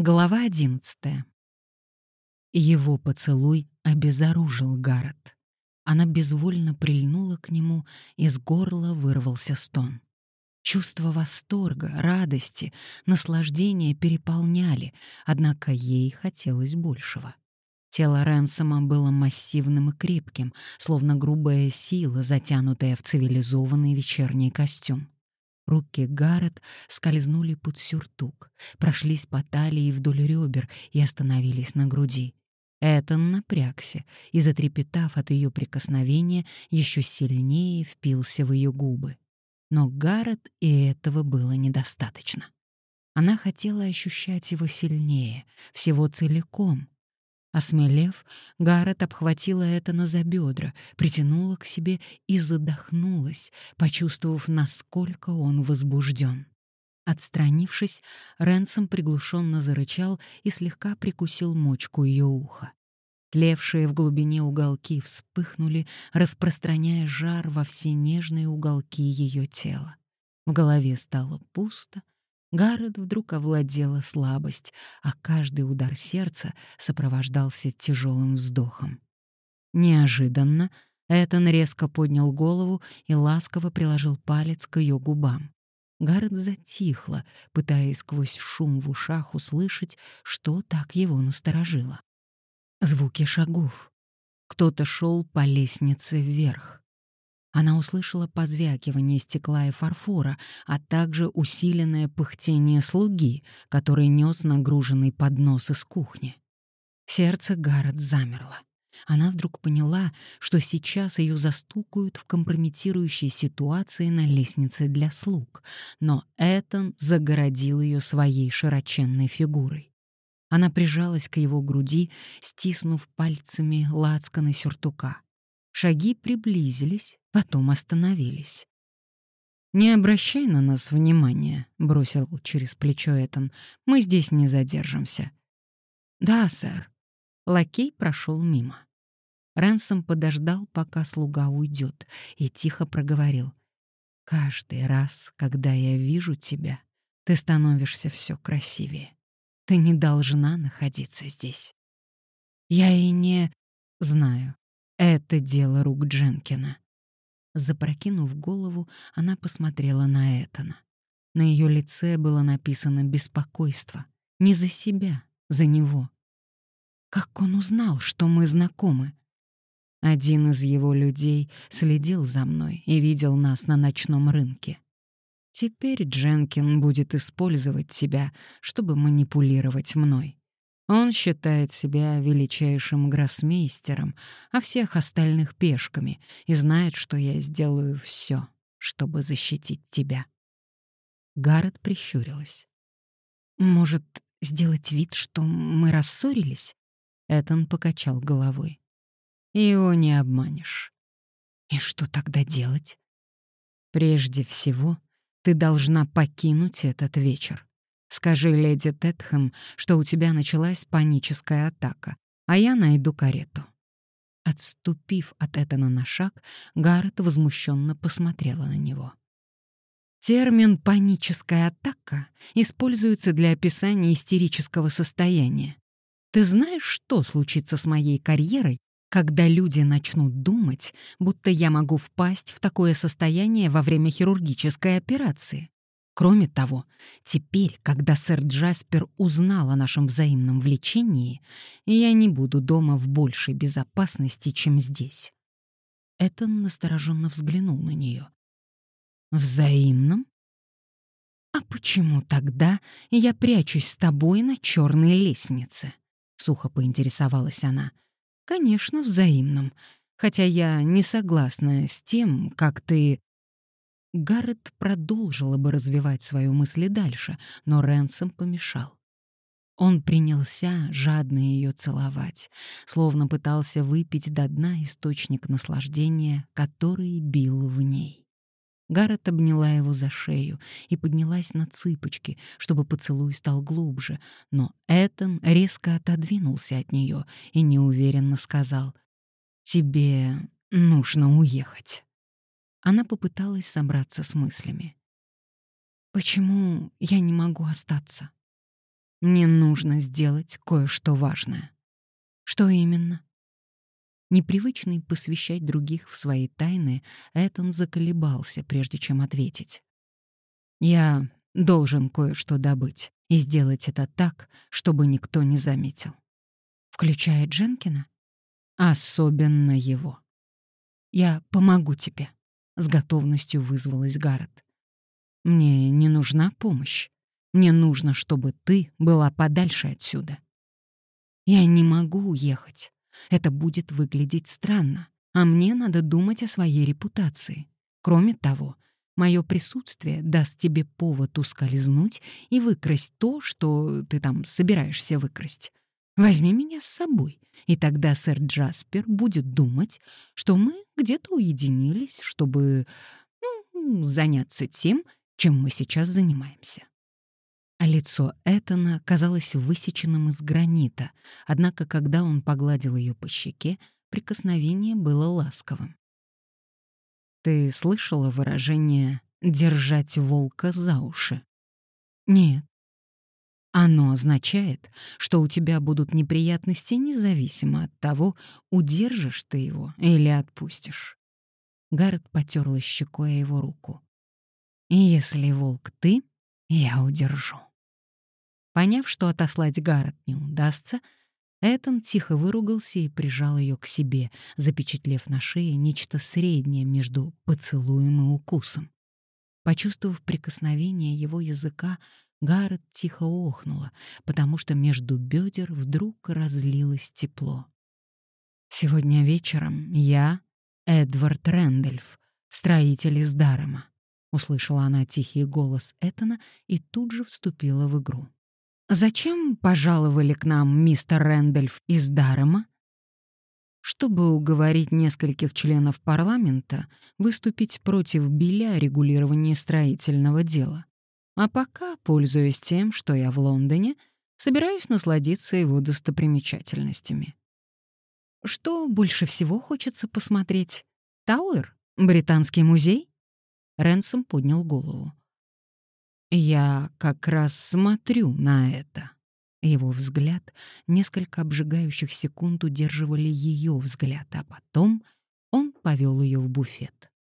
Глава одиннадцатая. Его поцелуй обезоружил Гаррет. Она безвольно прильнула к нему, из горла вырвался стон. Чувство восторга, радости, наслаждения переполняли, однако ей хотелось большего. Тело Ренсома было массивным и крепким, словно грубая сила, затянутая в цивилизованный вечерний костюм. Руки Гаррет скользнули под сюртук, прошлись по талии вдоль ребер и остановились на груди. Этон напрягся и, затрепетав от ее прикосновения, еще сильнее впился в ее губы. Но Гаррет и этого было недостаточно. Она хотела ощущать его сильнее, всего целиком, Осмелев, Гаррет обхватила это на за бедра, притянула к себе и задохнулась, почувствовав, насколько он возбужден. Отстранившись, Ренсом приглушенно зарычал и слегка прикусил мочку ее уха. Тлевшие в глубине уголки вспыхнули, распространяя жар во все нежные уголки ее тела. В голове стало пусто, Гаррет вдруг овладела слабость, а каждый удар сердца сопровождался тяжелым вздохом. Неожиданно Этан резко поднял голову и ласково приложил палец к ее губам. Гаррет затихла, пытаясь сквозь шум в ушах услышать, что так его насторожило. Звуки шагов. Кто-то шел по лестнице вверх. Она услышала позвякивание стекла и фарфора, а также усиленное пыхтение слуги, который нес нагруженный поднос из кухни. Сердце Гаррет замерло. Она вдруг поняла, что сейчас ее застукают в компрометирующей ситуации на лестнице для слуг, но Этан загородил ее своей широченной фигурой. Она прижалась к его груди, стиснув пальцами лацканы сюртука. Шаги приблизились, потом остановились. «Не обращай на нас внимания», — бросил через плечо Этан. «Мы здесь не задержимся». «Да, сэр». Лакей прошел мимо. Рэнсом подождал, пока слуга уйдет, и тихо проговорил. «Каждый раз, когда я вижу тебя, ты становишься все красивее. Ты не должна находиться здесь». «Я и не...» «Знаю. Это дело рук Дженкина. Запрокинув голову, она посмотрела на Этана. На ее лице было написано беспокойство. Не за себя, за него. Как он узнал, что мы знакомы? Один из его людей следил за мной и видел нас на ночном рынке. Теперь Дженкин будет использовать тебя, чтобы манипулировать мной. Он считает себя величайшим гроссмейстером, а всех остальных пешками, и знает, что я сделаю все, чтобы защитить тебя. Гаррет прищурилась. «Может, сделать вид, что мы рассорились?» Этан покачал головой. «Его не обманешь». «И что тогда делать?» «Прежде всего, ты должна покинуть этот вечер. Скажи леди Тетхэм, что у тебя началась паническая атака, а я найду карету». Отступив от Этана на шаг, Гаррет возмущенно посмотрела на него. Термин «паническая атака» используется для описания истерического состояния. Ты знаешь, что случится с моей карьерой, когда люди начнут думать, будто я могу впасть в такое состояние во время хирургической операции? Кроме того, теперь, когда сэр Джаспер узнал о нашем взаимном влечении, я не буду дома в большей безопасности, чем здесь. Этон настороженно взглянул на нее. «Взаимном? А почему тогда я прячусь с тобой на черной лестнице?» — сухо поинтересовалась она. «Конечно, взаимном, хотя я не согласна с тем, как ты...» Гаррет продолжила бы развивать свою мысль дальше, но Ренсом помешал. Он принялся жадно ее целовать, словно пытался выпить до дна источник наслаждения, который бил в ней. Гаррет обняла его за шею и поднялась на цыпочки, чтобы поцелуй стал глубже, но Этан резко отодвинулся от нее и неуверенно сказал «Тебе нужно уехать». Она попыталась собраться с мыслями. «Почему я не могу остаться?» Мне нужно сделать кое-что важное. Что именно? Непривычный посвящать других в свои тайны, Этон заколебался, прежде чем ответить. «Я должен кое-что добыть и сделать это так, чтобы никто не заметил». «Включая Дженкина?» «Особенно его». «Я помогу тебе», — с готовностью вызвалась Гаррет. «Мне не нужна помощь. Мне нужно, чтобы ты была подальше отсюда». «Я не могу уехать. Это будет выглядеть странно, а мне надо думать о своей репутации. Кроме того, мое присутствие даст тебе повод ускользнуть и выкрасть то, что ты там собираешься выкрасть. Возьми меня с собой, и тогда сэр Джаспер будет думать, что мы где-то уединились, чтобы ну, заняться тем, чем мы сейчас занимаемся. А лицо Этана казалось высеченным из гранита, однако когда он погладил ее по щеке, прикосновение было ласковым. «Ты слышала выражение «держать волка за уши»?» «Нет». Оно означает, что у тебя будут неприятности независимо от того, удержишь ты его или отпустишь. Гаррет потерла щекой его руку. «И если волк ты, я удержу». Поняв, что отослать Гаррет не удастся, Этон тихо выругался и прижал ее к себе, запечатлев на шее нечто среднее между поцелуем и укусом. Почувствовав прикосновение его языка, Гаррет тихо охнула, потому что между бедер вдруг разлилось тепло. «Сегодня вечером я, Эдвард Рэндольф, строитель из Дарема», — услышала она тихий голос Этона и тут же вступила в игру. «Зачем пожаловали к нам мистер Рэндольф из Дарема?» чтобы уговорить нескольких членов парламента выступить против Билля о регулировании строительного дела. А пока, пользуясь тем, что я в Лондоне, собираюсь насладиться его достопримечательностями. Что больше всего хочется посмотреть? Тауэр? Британский музей? Ренсом поднял голову. Я как раз смотрю на это. Его взгляд, несколько обжигающих секунд удерживали ее взгляд, а потом он повел ее в буфет.